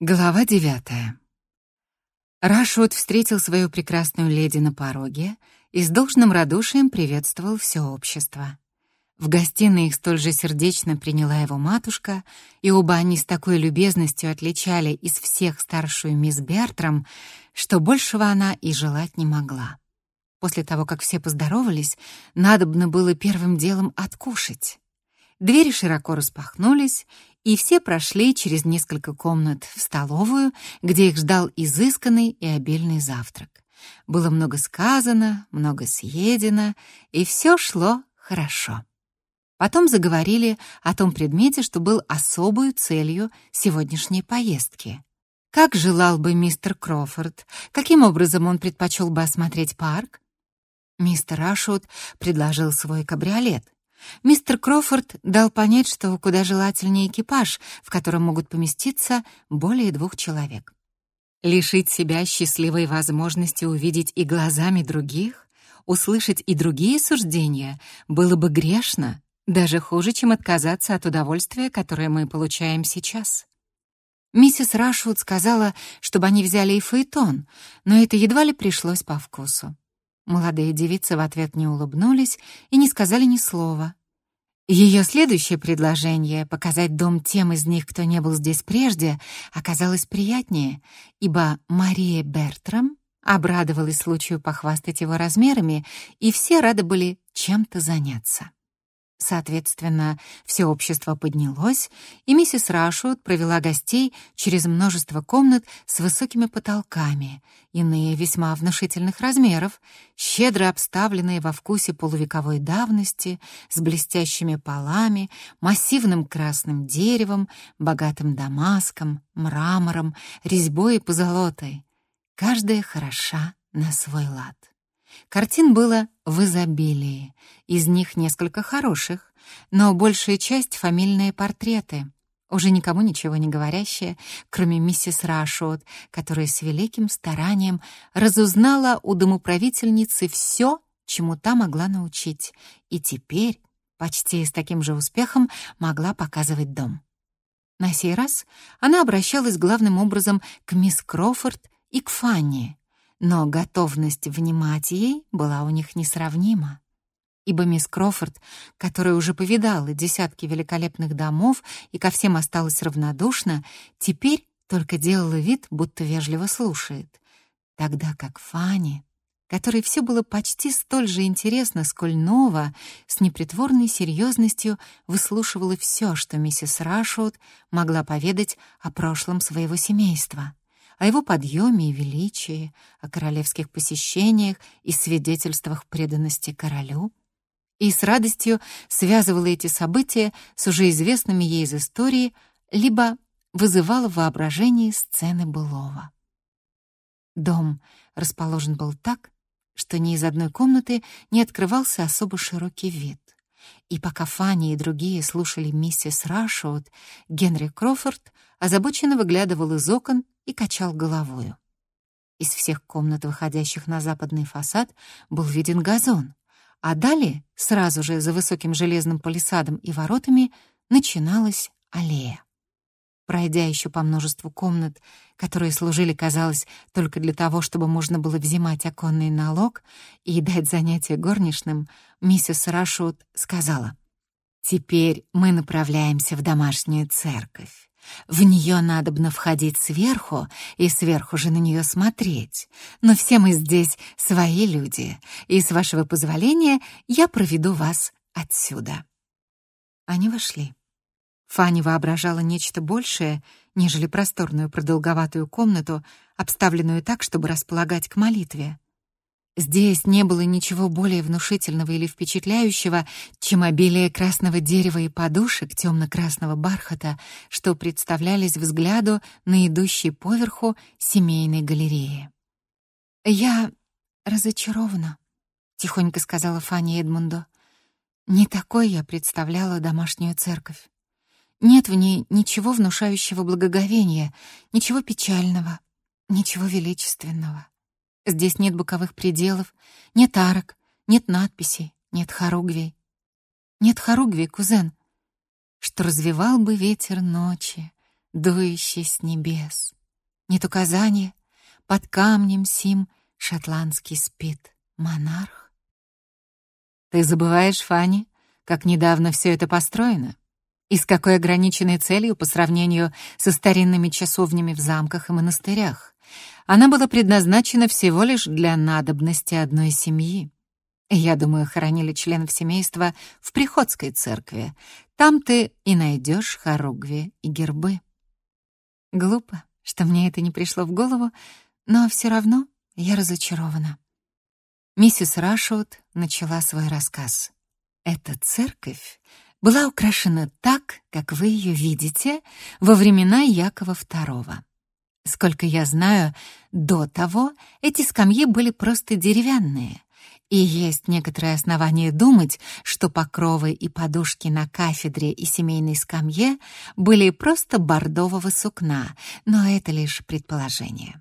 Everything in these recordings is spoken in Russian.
Глава девятая. Рашут встретил свою прекрасную леди на пороге и с должным радушием приветствовал все общество. В гостиной их столь же сердечно приняла его матушка, и оба они с такой любезностью отличали из всех старшую мисс Бертрам, что большего она и желать не могла. После того, как все поздоровались, надобно было первым делом откушать. Двери широко распахнулись, и все прошли через несколько комнат в столовую, где их ждал изысканный и обильный завтрак. Было много сказано, много съедено, и все шло хорошо. Потом заговорили о том предмете, что был особой целью сегодняшней поездки. Как желал бы мистер Крофорд, каким образом он предпочел бы осмотреть парк? Мистер Ашут предложил свой кабриолет. Мистер Крофорд дал понять, что куда желательнее экипаж, в котором могут поместиться более двух человек. Лишить себя счастливой возможности увидеть и глазами других, услышать и другие суждения было бы грешно, даже хуже, чем отказаться от удовольствия, которое мы получаем сейчас. Миссис Рашвуд сказала, чтобы они взяли и фаэтон, но это едва ли пришлось по вкусу. Молодые девицы в ответ не улыбнулись и не сказали ни слова. Ее следующее предложение — показать дом тем из них, кто не был здесь прежде, оказалось приятнее, ибо Мария Бертрам обрадовалась случаю похвастать его размерами, и все рады были чем-то заняться. Соответственно, все общество поднялось, и миссис Рашут провела гостей через множество комнат с высокими потолками, иные весьма внушительных размеров, щедро обставленные во вкусе полувековой давности, с блестящими полами, массивным красным деревом, богатым дамаском, мрамором, резьбой и позолотой. Каждая хороша на свой лад. Картин было в изобилии, из них несколько хороших, но большая часть — фамильные портреты, уже никому ничего не говорящие, кроме миссис Рашот, которая с великим старанием разузнала у домоправительницы все, чему та могла научить, и теперь почти с таким же успехом могла показывать дом. На сей раз она обращалась главным образом к мисс Крофорд и к Фанни, но готовность внимать ей была у них несравнима. Ибо мисс Крофорд, которая уже повидала десятки великолепных домов и ко всем осталась равнодушна, теперь только делала вид, будто вежливо слушает. Тогда как Фанни, которой все было почти столь же интересно, сколь ново, с непритворной серьезностью выслушивала все, что миссис Рашут могла поведать о прошлом своего семейства о его подъеме и величии, о королевских посещениях и свидетельствах преданности королю, и с радостью связывала эти события с уже известными ей из истории, либо вызывала в воображении сцены былого. Дом расположен был так, что ни из одной комнаты не открывался особо широкий вид. И пока Фанни и другие слушали миссис Рашоуд, Генри Крофорд озабоченно выглядывал из окон и качал головою. Из всех комнат, выходящих на западный фасад, был виден газон, а далее, сразу же за высоким железным палисадом и воротами, начиналась аллея. Пройдя еще по множеству комнат, которые служили, казалось, только для того, чтобы можно было взимать оконный налог и дать занятие горничным, миссис Рашут сказала, «Теперь мы направляемся в домашнюю церковь. В нее надобно входить сверху и сверху же на нее смотреть. Но все мы здесь свои люди, и, с вашего позволения, я проведу вас отсюда». Они вошли. Фанни воображала нечто большее, нежели просторную продолговатую комнату, обставленную так, чтобы располагать к молитве. Здесь не было ничего более внушительного или впечатляющего, чем обилие красного дерева и подушек темно-красного бархата, что представлялись взгляду на идущей поверху семейной галереи. «Я разочарована», — тихонько сказала Фанни Эдмунду. «Не такой я представляла домашнюю церковь. Нет в ней ничего внушающего благоговения, ничего печального, ничего величественного». Здесь нет боковых пределов, нет арок, нет надписей, нет хоругвей. Нет хоругвей, кузен, что развивал бы ветер ночи, дующий с небес. Нет указания, под камнем сим шотландский спит монарх. Ты забываешь, Фанни, как недавно все это построено? И с какой ограниченной целью по сравнению со старинными часовнями в замках и монастырях? Она была предназначена всего лишь для надобности одной семьи. Я думаю, хоронили членов семейства в приходской церкви. Там ты и найдешь хоругви и гербы. Глупо, что мне это не пришло в голову, но все равно я разочарована. Миссис Рашут начала свой рассказ. Эта церковь была украшена так, как вы ее видите, во времена Якова II. Сколько я знаю, до того эти скамьи были просто деревянные, и есть некоторые основания думать, что покровы и подушки на кафедре и семейной скамье были просто бордового сукна, но это лишь предположение.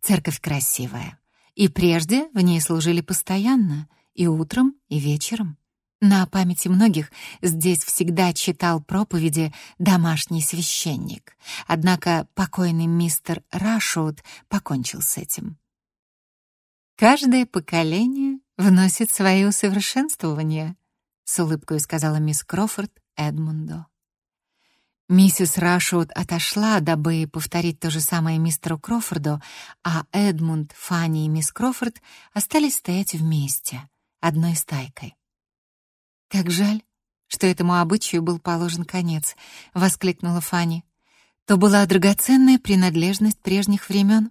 Церковь красивая, и прежде в ней служили постоянно, и утром, и вечером. На памяти многих здесь всегда читал проповеди домашний священник, однако покойный мистер Рашут покончил с этим. «Каждое поколение вносит свои усовершенствования», — с улыбкой сказала мисс Крофорд Эдмунду. Миссис Рашут отошла, дабы повторить то же самое мистеру Крофорду, а Эдмунд, Фанни и мисс Крофорд остались стоять вместе, одной стайкой. «Как жаль, что этому обычаю был положен конец», — воскликнула Фанни. «То была драгоценная принадлежность прежних времен.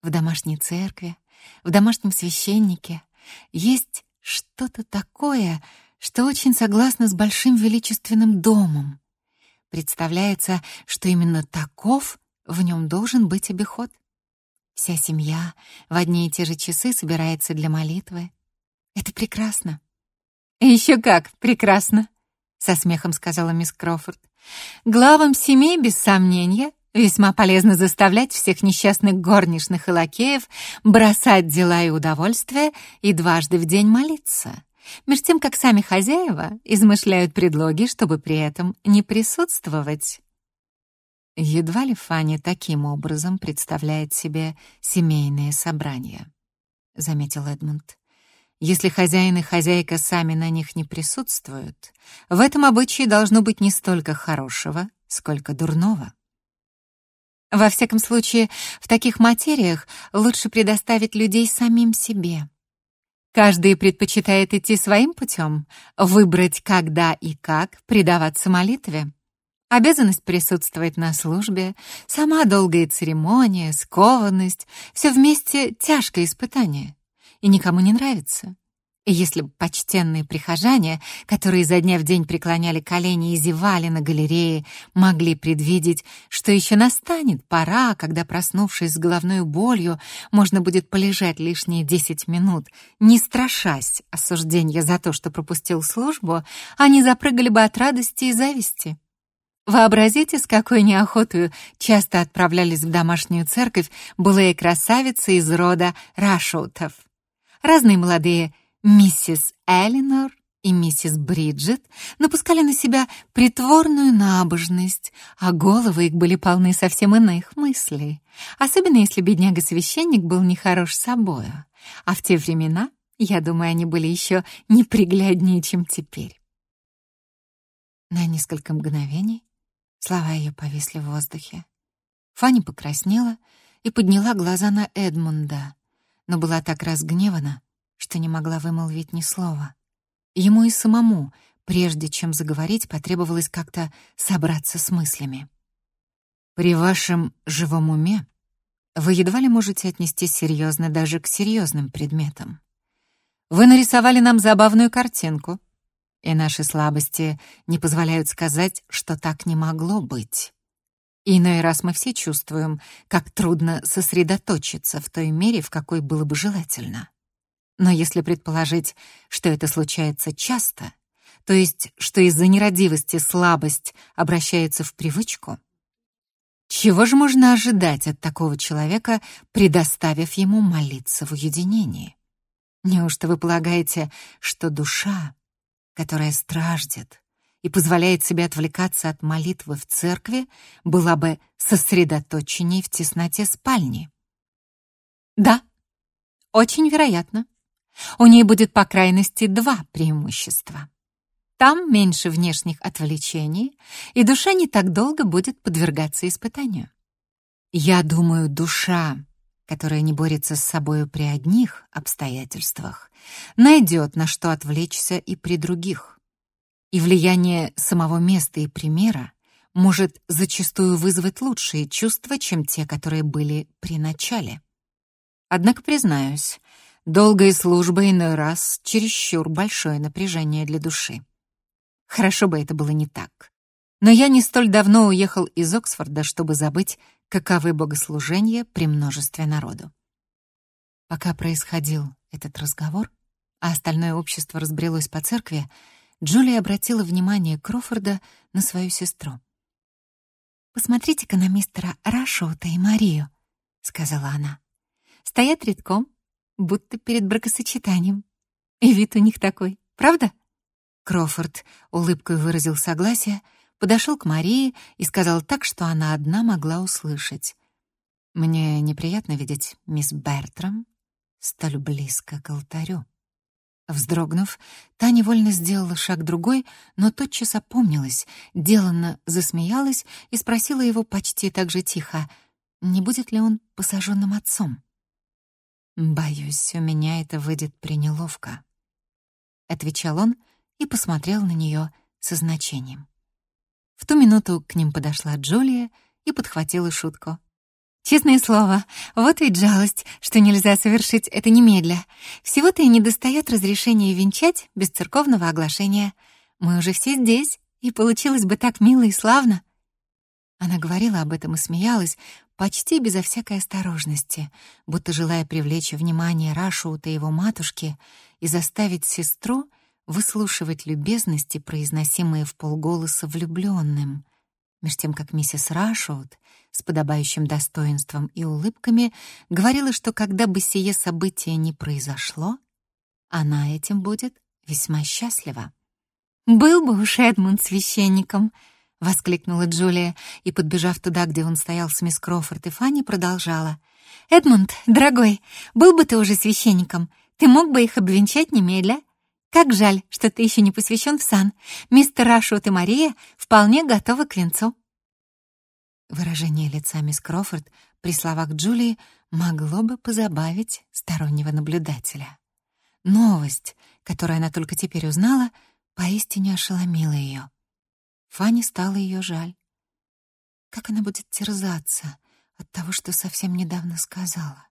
В домашней церкви, в домашнем священнике есть что-то такое, что очень согласно с большим величественным домом. Представляется, что именно таков в нем должен быть обиход. Вся семья в одни и те же часы собирается для молитвы. Это прекрасно. «Еще как, прекрасно», — со смехом сказала мисс Крофорд. «Главам семей, без сомнения, весьма полезно заставлять всех несчастных горничных и лакеев бросать дела и удовольствия и дважды в день молиться, между тем, как сами хозяева измышляют предлоги, чтобы при этом не присутствовать». Едва ли Фанни таким образом представляет себе семейные собрания, — заметил Эдмунд. Если хозяин и хозяйка сами на них не присутствуют, в этом обычае должно быть не столько хорошего, сколько дурного. Во всяком случае, в таких материях лучше предоставить людей самим себе. Каждый предпочитает идти своим путем, выбрать, когда и как предаваться молитве. Обязанность присутствовать на службе, сама долгая церемония, скованность — все вместе тяжкое испытание и никому не нравится. И если бы почтенные прихожане, которые изо дня в день преклоняли колени и зевали на галерее, могли предвидеть, что еще настанет пора, когда, проснувшись с головной болью, можно будет полежать лишние десять минут, не страшась осуждения за то, что пропустил службу, они запрыгали бы от радости и зависти. Вообразите, с какой неохотою часто отправлялись в домашнюю церковь былые красавицы из рода Рашутов. Разные молодые миссис Элинор и миссис Бриджит напускали на себя притворную набожность, а головы их были полны совсем иных мыслей, особенно если бедняга-священник был нехорош собою. А в те времена, я думаю, они были еще непригляднее, чем теперь. На несколько мгновений слова ее повисли в воздухе. Фанни покраснела и подняла глаза на Эдмунда, но была так разгневана, что не могла вымолвить ни слова. Ему и самому, прежде чем заговорить, потребовалось как-то собраться с мыслями. «При вашем живом уме вы едва ли можете отнестись серьезно даже к серьезным предметам. Вы нарисовали нам забавную картинку, и наши слабости не позволяют сказать, что так не могло быть. Иной раз мы все чувствуем, как трудно сосредоточиться в той мере, в какой было бы желательно. Но если предположить, что это случается часто, то есть что из-за нерадивости слабость обращается в привычку, чего же можно ожидать от такого человека, предоставив ему молиться в уединении? Неужто вы полагаете, что душа, которая страждет и позволяет себе отвлекаться от молитвы в церкви, была бы сосредоточенней в тесноте спальни. Да, очень вероятно. У ней будет по крайности два преимущества. Там меньше внешних отвлечений, и душа не так долго будет подвергаться испытанию. Я думаю, душа, которая не борется с собою при одних обстоятельствах, найдет на что отвлечься и при других. И влияние самого места и примера может зачастую вызвать лучшие чувства, чем те, которые были при начале. Однако, признаюсь, долгая служба иной раз чересчур большое напряжение для души. Хорошо бы это было не так. Но я не столь давно уехал из Оксфорда, чтобы забыть, каковы богослужения при множестве народу. Пока происходил этот разговор, а остальное общество разбрелось по церкви, Джулия обратила внимание Крофорда на свою сестру. «Посмотрите-ка на мистера Рашоута и Марию», — сказала она. «Стоят редком, будто перед бракосочетанием. И вид у них такой, правда?» Крофорд улыбкой выразил согласие, подошел к Марии и сказал так, что она одна могла услышать. «Мне неприятно видеть мисс Бертрам столь близко к алтарю». Вздрогнув, та невольно сделала шаг другой, но тотчас опомнилась, деланно засмеялась и спросила его почти так же тихо, не будет ли он посаженным отцом. «Боюсь, у меня это выйдет пренеловко», — отвечал он, — и посмотрел на нее со значением. В ту минуту к ним подошла Джулия и подхватила шутку. «Честное слово, вот ведь жалость, что нельзя совершить это немедля. Всего-то и недостает разрешения венчать без церковного оглашения. Мы уже все здесь, и получилось бы так мило и славно». Она говорила об этом и смеялась, почти безо всякой осторожности, будто желая привлечь внимание Рашута и его матушки и заставить сестру выслушивать любезности, произносимые в полголоса влюбленным, меж тем как миссис Рашоуд с подобающим достоинством и улыбками говорила, что когда бы сие событие не произошло, она этим будет весьма счастлива. «Был бы уж Эдмунд священником!» — воскликнула Джулия и, подбежав туда, где он стоял с мисс Крофорд и Фанни, продолжала. «Эдмунд, дорогой, был бы ты уже священником, ты мог бы их обвенчать немедля. Как жаль, что ты еще не посвящен в сан. Мистер Рашут и Мария вполне готовы к венцу». Выражение лица мисс Крофорд при словах Джулии могло бы позабавить стороннего наблюдателя. Новость, которую она только теперь узнала, поистине ошеломила ее. Фанни стало ее жаль. Как она будет терзаться от того, что совсем недавно сказала?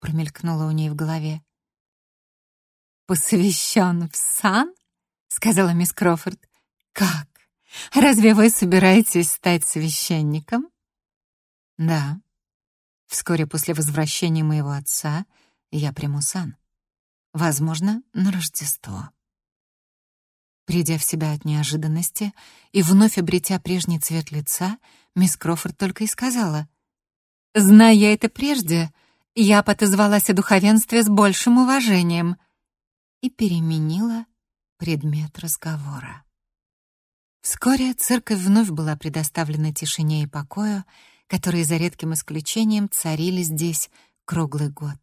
Промелькнуло у ней в голове посвящен в сан?» — сказала мисс Крофорд. «Как? Разве вы собираетесь стать священником?» «Да. Вскоре после возвращения моего отца я приму сан. Возможно, на Рождество». Придя в себя от неожиданности и вновь обретя прежний цвет лица, мисс Крофорд только и сказала. «Зная это прежде, я подозвалась о духовенстве с большим уважением» и переменила предмет разговора. Вскоре церковь вновь была предоставлена тишине и покою, которые за редким исключением царили здесь круглый год.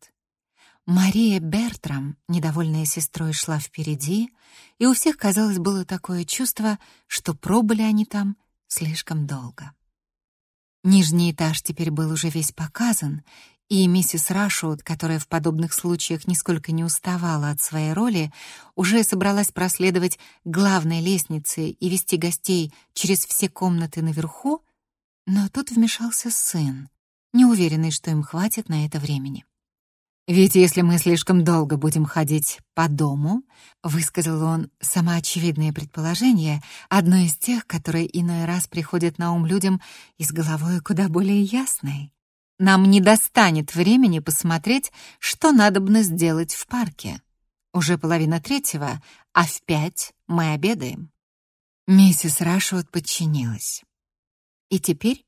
Мария Бертрам, недовольная сестрой, шла впереди, и у всех, казалось, было такое чувство, что пробыли они там слишком долго. Нижний этаж теперь был уже весь показан, и миссис Рашут, которая в подобных случаях нисколько не уставала от своей роли, уже собралась проследовать главной лестнице и вести гостей через все комнаты наверху, но тут вмешался сын, неуверенный, что им хватит на это времени. «Ведь если мы слишком долго будем ходить по дому», — высказал он самоочевидное предположение, одно из тех, которые иной раз приходят на ум людям и с головой куда более ясной. Нам не достанет времени посмотреть, что надобно сделать в парке. Уже половина третьего, а в пять мы обедаем. Миссис Рашвуд подчинилась. И теперь,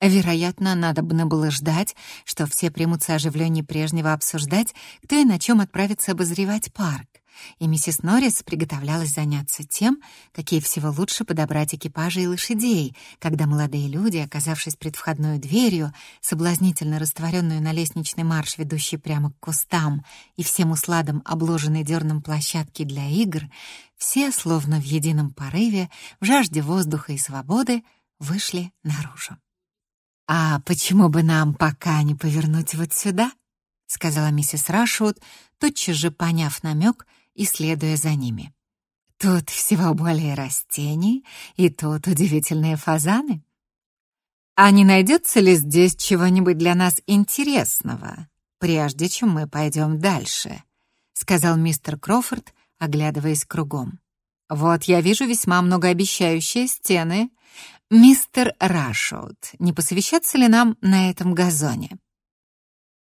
вероятно, надобно было ждать, что все примутся оживление прежнего обсуждать, кто и на чем отправится обозревать парк, и миссис Норрис приготовлялась заняться тем, какие всего лучше подобрать экипажи и лошадей, когда молодые люди, оказавшись пред входной дверью, соблазнительно растворенную на лестничный марш, ведущий прямо к кустам, и всем усладом обложенной дерном площадки для игр, все, словно в едином порыве, в жажде воздуха и свободы, вышли наружу. «А почему бы нам пока не повернуть вот сюда?» — сказала миссис Рашвуд, тотчас же поняв намек и следуя за ними. «Тут всего более растений, и тут удивительные фазаны. А не найдется ли здесь чего-нибудь для нас интересного, прежде чем мы пойдем дальше?» — сказал мистер Крофорд, оглядываясь кругом. «Вот я вижу весьма многообещающие стены. Мистер Рашоут, не посовещаться ли нам на этом газоне?»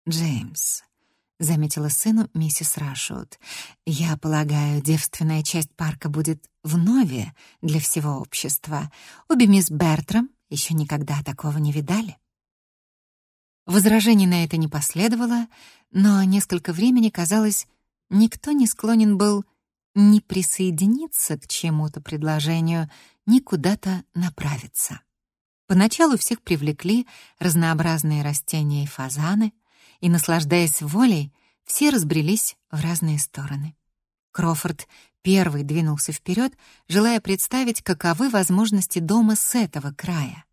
«Джеймс», — заметила сыну миссис Рашут, «я полагаю, девственная часть парка будет вновь для всего общества. Обе мисс Бертрам еще никогда такого не видали». Возражений на это не последовало, но несколько времени, казалось, никто не склонен был ни присоединиться к чему-то предложению, ни куда-то направиться. Поначалу всех привлекли разнообразные растения и фазаны — и, наслаждаясь волей, все разбрелись в разные стороны. Крофорд первый двинулся вперед, желая представить, каковы возможности дома с этого края.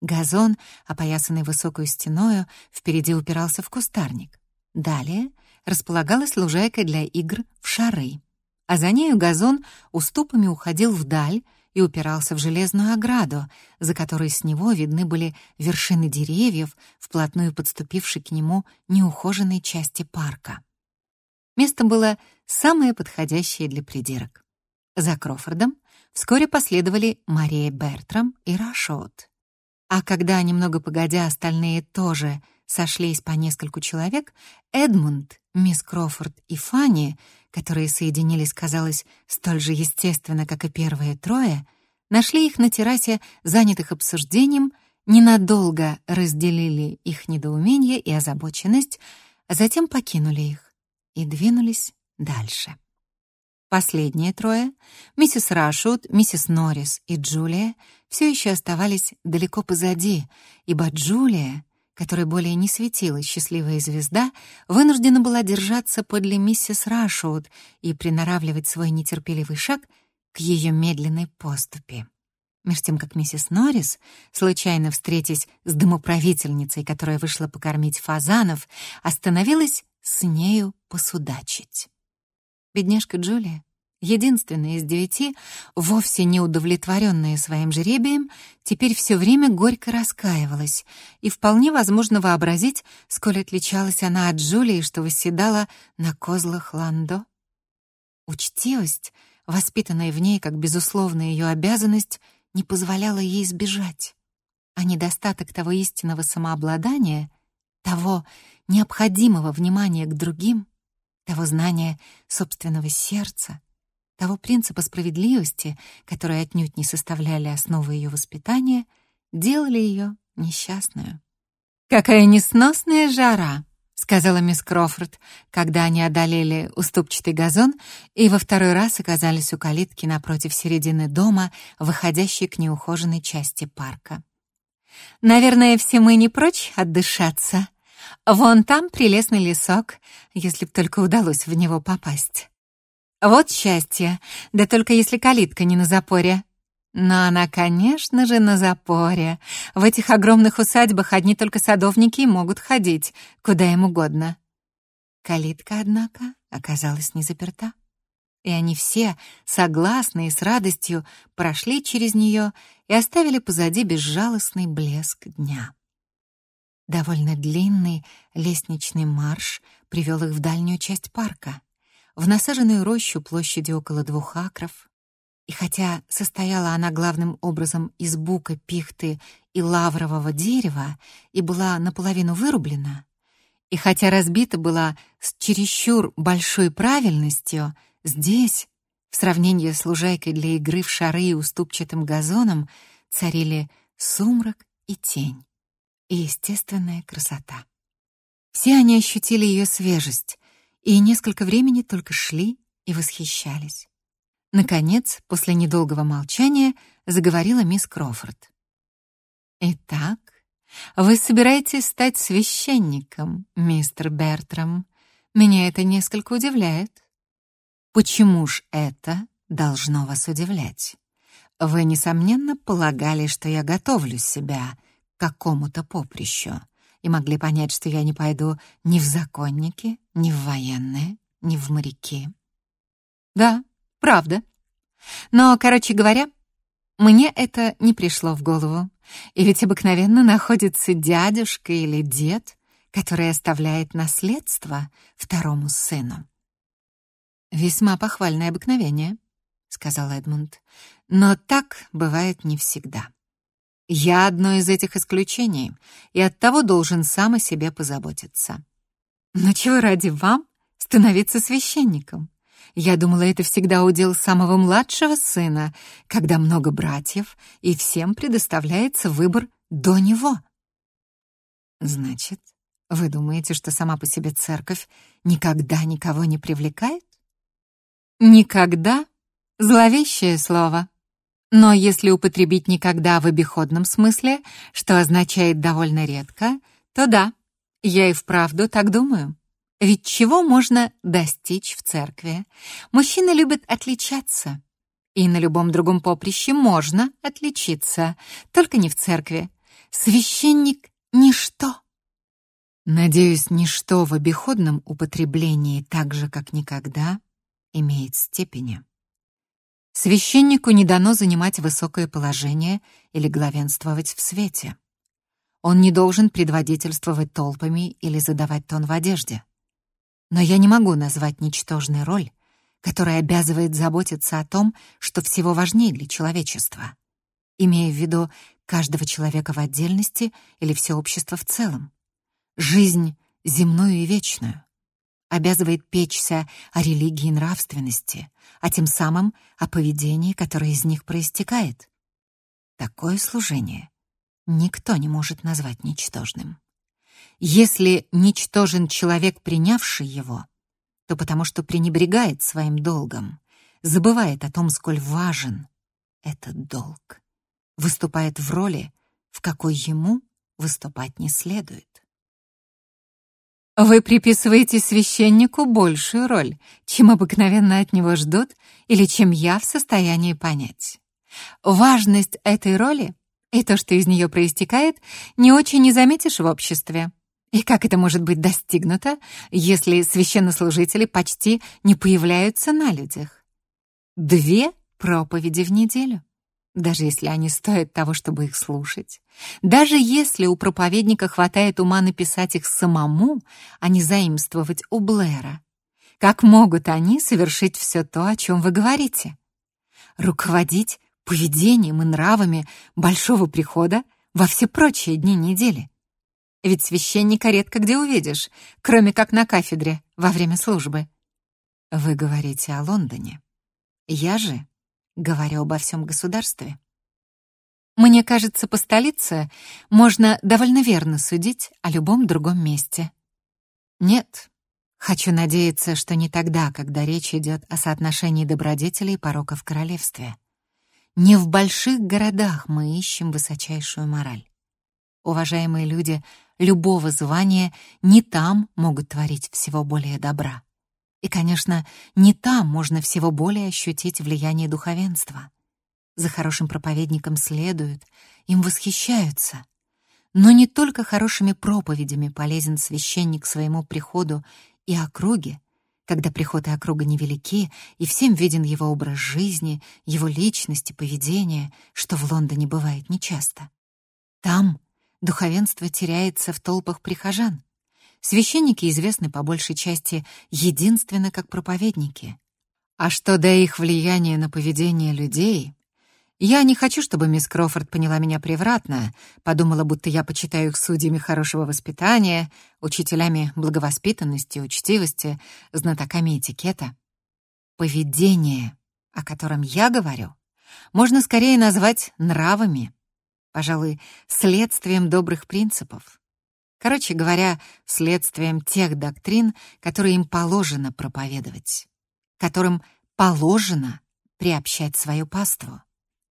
Газон, опоясанный высокой стеною, впереди упирался в кустарник. Далее располагалась лужайка для игр в шары, а за нею газон уступами уходил вдаль, и упирался в железную ограду, за которой с него видны были вершины деревьев, вплотную подступившей к нему неухоженной части парка. Место было самое подходящее для придирок. За Крофордом вскоре последовали Мария Бертрам и Рашот. А когда, немного погодя, остальные тоже сошлись по нескольку человек, Эдмунд, мисс Крофорд и Фанни — которые соединились, казалось, столь же естественно, как и первые трое, нашли их на террасе, занятых обсуждением, ненадолго разделили их недоумение и озабоченность, а затем покинули их и двинулись дальше. Последние трое, миссис Рашут, миссис Норрис и Джулия, все еще оставались далеко позади, ибо Джулия которой более не светила счастливая звезда, вынуждена была держаться подле миссис Рашоуд и приноравливать свой нетерпеливый шаг к ее медленной поступи. Меж тем, как миссис Норрис, случайно встретясь с домоправительницей, которая вышла покормить фазанов, остановилась с нею посудачить. Бедняжка Джулия единственная из девяти, вовсе не удовлетворенная своим жребием, теперь все время горько раскаивалась, и вполне возможно вообразить, сколь отличалась она от Джулии, что восседала на козлах Ландо. Учтивость, воспитанная в ней как безусловная ее обязанность, не позволяла ей сбежать, а недостаток того истинного самообладания, того необходимого внимания к другим, того знания собственного сердца, того принципа справедливости, которые отнюдь не составляли основы ее воспитания, делали ее несчастную. «Какая несносная жара!» — сказала мисс Крофорд, когда они одолели уступчатый газон и во второй раз оказались у калитки напротив середины дома, выходящей к неухоженной части парка. «Наверное, все мы не прочь отдышаться. Вон там прелестный лесок, если б только удалось в него попасть». Вот счастье, да только если калитка не на запоре. Но она, конечно же, на запоре. В этих огромных усадьбах одни только садовники могут ходить, куда им угодно. Калитка, однако, оказалась не заперта. И они все, согласные с радостью, прошли через нее и оставили позади безжалостный блеск дня. Довольно длинный лестничный марш привел их в дальнюю часть парка в насаженную рощу площадью около двух акров. И хотя состояла она главным образом из бука, пихты и лаврового дерева и была наполовину вырублена, и хотя разбита была с чересчур большой правильностью, здесь, в сравнении с лужайкой для игры в шары и уступчатым газоном, царили сумрак и тень, и естественная красота. Все они ощутили ее свежесть, и несколько времени только шли и восхищались. Наконец, после недолгого молчания, заговорила мисс Крофорд. «Итак, вы собираетесь стать священником, мистер Бертрам. Меня это несколько удивляет. Почему ж это должно вас удивлять? Вы, несомненно, полагали, что я готовлю себя к какому-то поприщу и могли понять, что я не пойду ни в законники, ни в военные, ни в моряки. Да, правда. Но, короче говоря, мне это не пришло в голову. И ведь обыкновенно находится дядюшка или дед, который оставляет наследство второму сыну. «Весьма похвальное обыкновение», — сказал Эдмунд. «Но так бывает не всегда. Я одно из этих исключений, и оттого должен сам о себе позаботиться. Но чего ради вам становиться священником? Я думала, это всегда удел самого младшего сына, когда много братьев, и всем предоставляется выбор до него. Значит, вы думаете, что сама по себе церковь никогда никого не привлекает? Никогда — зловещее слово. Но если употребить «никогда» в обиходном смысле, что означает довольно редко, то да, я и вправду так думаю. Ведь чего можно достичь в церкви? Мужчины любят отличаться. И на любом другом поприще можно отличиться, только не в церкви. Священник — ничто. Надеюсь, ничто в обиходном употреблении так же, как никогда, имеет степени. Священнику не дано занимать высокое положение или главенствовать в свете. Он не должен предводительствовать толпами или задавать тон в одежде. Но я не могу назвать ничтожной роль, которая обязывает заботиться о том, что всего важнее для человечества, имея в виду каждого человека в отдельности или все общество в целом. Жизнь земную и вечную обязывает печься о религии и нравственности, а тем самым о поведении, которое из них проистекает. Такое служение никто не может назвать ничтожным. Если ничтожен человек, принявший его, то потому что пренебрегает своим долгом, забывает о том, сколь важен этот долг, выступает в роли, в какой ему выступать не следует. Вы приписываете священнику большую роль, чем обыкновенно от него ждут или чем я в состоянии понять. Важность этой роли и то, что из нее проистекает, не очень не заметишь в обществе. И как это может быть достигнуто, если священнослужители почти не появляются на людях? Две проповеди в неделю. Даже если они стоят того, чтобы их слушать. Даже если у проповедника хватает ума написать их самому, а не заимствовать у Блэра. Как могут они совершить все то, о чем вы говорите? Руководить поведением и нравами большого прихода во все прочие дни недели. Ведь священника редко где увидишь, кроме как на кафедре во время службы. Вы говорите о Лондоне. Я же говорю обо всем государстве. Мне кажется, по столице можно довольно верно судить о любом другом месте. Нет, хочу надеяться, что не тогда, когда речь идет о соотношении добродетелей и пороков в королевстве. Не в больших городах мы ищем высочайшую мораль. Уважаемые люди любого звания не там могут творить всего более добра. И, конечно, не там можно всего более ощутить влияние духовенства. За хорошим проповедником следуют, им восхищаются. Но не только хорошими проповедями полезен священник своему приходу и округе, когда приход и округа невелики, и всем виден его образ жизни, его личность и поведение, что в Лондоне бывает нечасто. Там духовенство теряется в толпах прихожан. Священники известны по большей части единственно как проповедники. А что до их влияния на поведение людей, я не хочу, чтобы мисс Крофорд поняла меня превратно, подумала, будто я почитаю их судьями хорошего воспитания, учителями благовоспитанности, учтивости, знатоками этикета. Поведение, о котором я говорю, можно скорее назвать нравами, пожалуй, следствием добрых принципов. Короче говоря, следствием тех доктрин, которые им положено проповедовать. которым положено приобщать свою паству.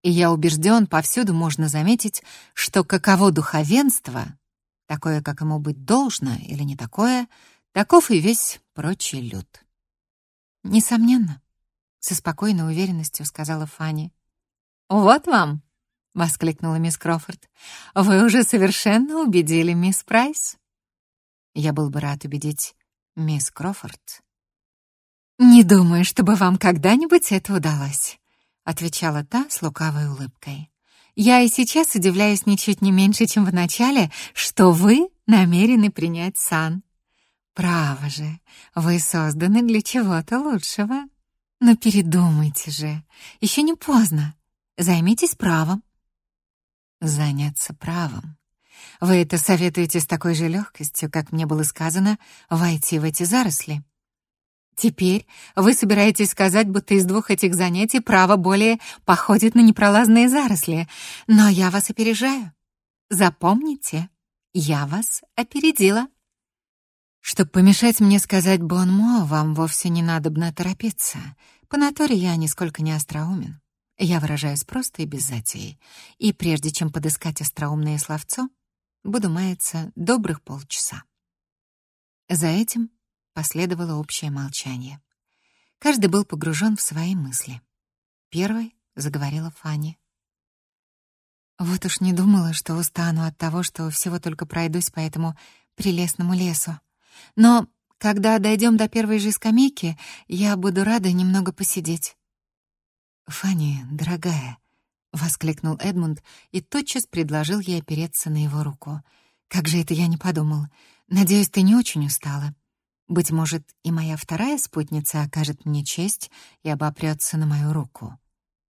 И я убежден, повсюду можно заметить, что каково духовенство, такое, как ему быть должно или не такое, таков и весь прочий люд. Несомненно, со спокойной уверенностью сказала Фанни. «Вот вам!» — воскликнула мисс Крофорд. «Вы уже совершенно убедили мисс Прайс». Я был бы рад убедить мисс Крофорд. «Не думаю, чтобы вам когда-нибудь это удалось», — отвечала та с лукавой улыбкой. «Я и сейчас удивляюсь ничуть не меньше, чем в начале, что вы намерены принять сан. Право же, вы созданы для чего-то лучшего. Но передумайте же, еще не поздно. Займитесь правом. Заняться правом. Вы это советуете с такой же легкостью, как мне было сказано, войти в эти заросли. Теперь вы собираетесь сказать, будто из двух этих занятий право более походит на непролазные заросли. Но я вас опережаю. Запомните, я вас опередила. Чтоб помешать мне сказать «бонмо», вам вовсе не надобно торопиться. По натуре я нисколько не остроумен. Я выражаюсь просто и без затей. И прежде чем подыскать остроумное словцо, буду маяться добрых полчаса. За этим последовало общее молчание. Каждый был погружен в свои мысли. Первой заговорила Фанни. Вот уж не думала, что устану от того, что всего только пройдусь по этому прелестному лесу. Но когда дойдем до первой же скамейки, я буду рада немного посидеть. «Фанни, дорогая», — воскликнул Эдмунд и тотчас предложил ей опереться на его руку. «Как же это я не подумал. Надеюсь, ты не очень устала. Быть может, и моя вторая спутница окажет мне честь и обопрется на мою руку».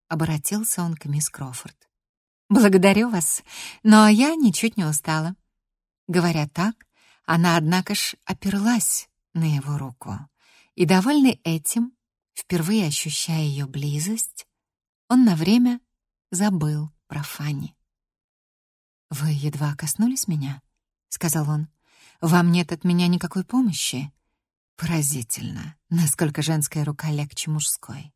Обратился он к мисс Крофорд. «Благодарю вас, но я ничуть не устала». Говоря так, она, однако ж, оперлась на его руку, и, довольный этим, впервые ощущая ее близость, он на время забыл про Фанни. «Вы едва коснулись меня?» — сказал он. «Вам нет от меня никакой помощи?» Поразительно, насколько женская рука легче мужской.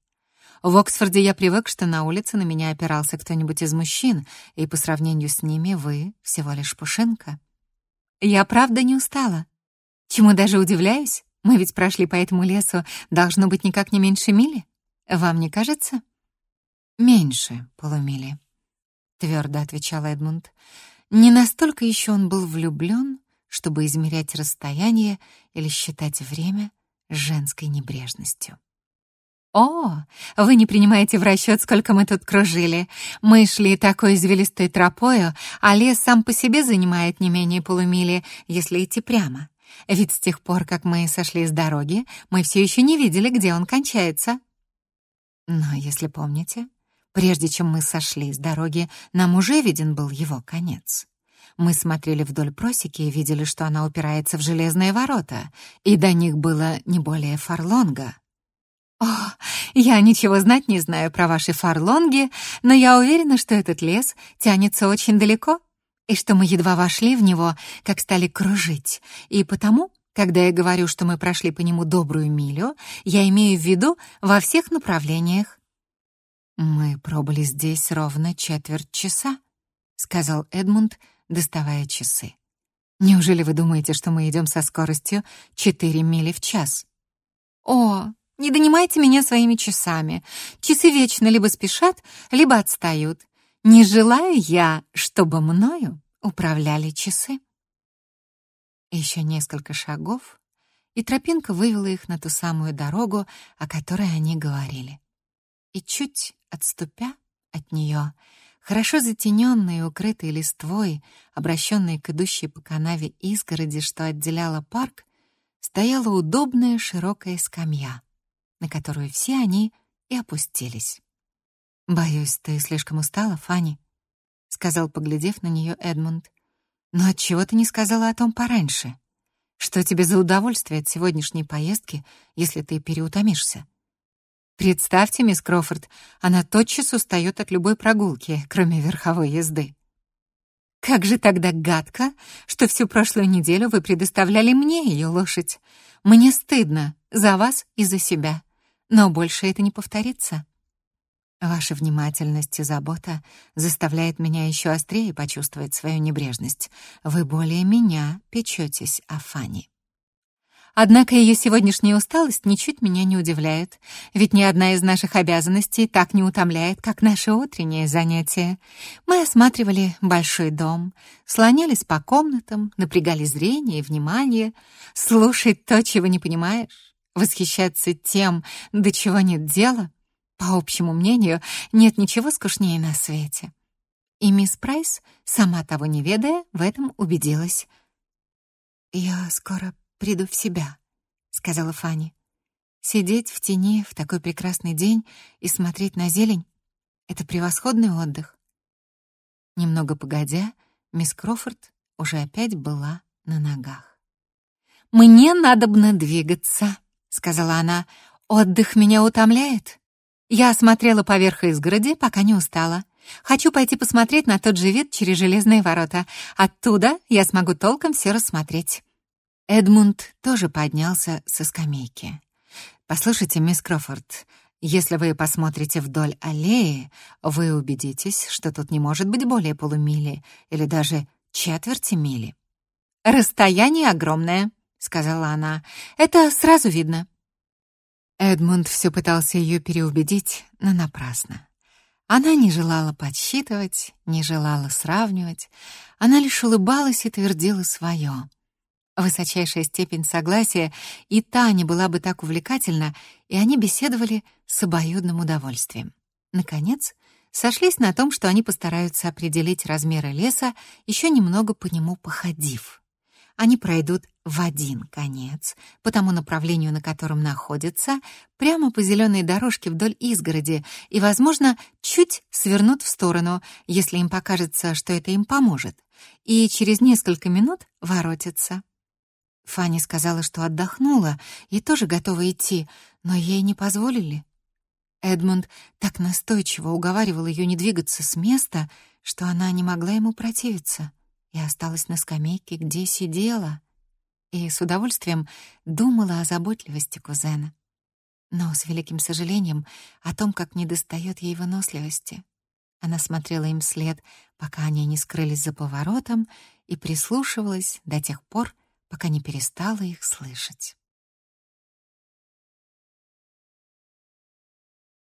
В Оксфорде я привык, что на улице на меня опирался кто-нибудь из мужчин, и по сравнению с ними вы всего лишь пушинка. Я правда не устала. Чему даже удивляюсь, мы ведь прошли по этому лесу, должно быть, никак не меньше мили. Вам не кажется? Меньше полумили, твердо отвечал Эдмунд. Не настолько еще он был влюблен, чтобы измерять расстояние или считать время женской небрежностью. «О, вы не принимаете в расчет, сколько мы тут кружили. Мы шли такой извилистой тропою, а лес сам по себе занимает не менее полумили, если идти прямо. Ведь с тех пор, как мы сошли с дороги, мы все еще не видели, где он кончается». Но если помните, прежде чем мы сошли с дороги, нам уже виден был его конец. Мы смотрели вдоль просеки и видели, что она упирается в железные ворота, и до них было не более фарлонга. «О, я ничего знать не знаю про ваши фарлонги, но я уверена, что этот лес тянется очень далеко, и что мы едва вошли в него, как стали кружить. И потому, когда я говорю, что мы прошли по нему добрую милю, я имею в виду во всех направлениях». «Мы пробыли здесь ровно четверть часа», — сказал Эдмунд, доставая часы. «Неужели вы думаете, что мы идем со скоростью четыре мили в час?» «О, не донимайте меня своими часами. Часы вечно либо спешат, либо отстают. Не желаю я, чтобы мною управляли часы. Еще несколько шагов, и тропинка вывела их на ту самую дорогу, о которой они говорили. И чуть отступя от нее, хорошо затененной и укрытой листвой, обращенной к идущей по канаве изгороди, что отделяла парк, стояла удобная широкая скамья — на которую все они и опустились. «Боюсь, ты слишком устала, Фанни», — сказал, поглядев на нее Эдмунд. «Но отчего ты не сказала о том пораньше? Что тебе за удовольствие от сегодняшней поездки, если ты переутомишься?» Представьте, мисс Крофорд, она тотчас устает от любой прогулки, кроме верховой езды. Как же тогда гадко, что всю прошлую неделю вы предоставляли мне ее лошадь. Мне стыдно за вас и за себя. но больше это не повторится. Ваша внимательность и забота заставляет меня еще острее почувствовать свою небрежность. Вы более меня печетесь о Фане. Однако ее сегодняшняя усталость ничуть меня не удивляет, ведь ни одна из наших обязанностей так не утомляет, как наше утреннее занятие. Мы осматривали большой дом, слонялись по комнатам, напрягали зрение и внимание, слушать то, чего не понимаешь, восхищаться тем, до чего нет дела. По общему мнению, нет ничего скучнее на свете. И мисс Прайс, сама того не ведая, в этом убедилась. «Я скоро приду в себя», — сказала Фанни. «Сидеть в тени в такой прекрасный день и смотреть на зелень — это превосходный отдых». Немного погодя, мисс Крофорд уже опять была на ногах. «Мне надобно двигаться», — сказала она. «Отдых меня утомляет. Я осмотрела поверх изгороди, пока не устала. Хочу пойти посмотреть на тот же вид через железные ворота. Оттуда я смогу толком все рассмотреть». Эдмунд тоже поднялся со скамейки. «Послушайте, мисс Крофорд, если вы посмотрите вдоль аллеи, вы убедитесь, что тут не может быть более полумили или даже четверти мили». «Расстояние огромное», — сказала она. «Это сразу видно». Эдмунд все пытался ее переубедить, но напрасно. Она не желала подсчитывать, не желала сравнивать. Она лишь улыбалась и твердила свое — Высочайшая степень согласия и та не была бы так увлекательна, и они беседовали с обоюдным удовольствием. Наконец, сошлись на том, что они постараются определить размеры леса, еще немного по нему походив. Они пройдут в один конец, по тому направлению, на котором находятся, прямо по зеленой дорожке вдоль изгороди и, возможно, чуть свернут в сторону, если им покажется, что это им поможет, и через несколько минут воротятся. Фанни сказала, что отдохнула и тоже готова идти, но ей не позволили. Эдмунд так настойчиво уговаривал ее не двигаться с места, что она не могла ему противиться и осталась на скамейке, где сидела, и с удовольствием думала о заботливости кузена. Но с великим сожалением о том, как недостает ей выносливости. Она смотрела им след, пока они не скрылись за поворотом, и прислушивалась до тех пор, пока не перестала их слышать.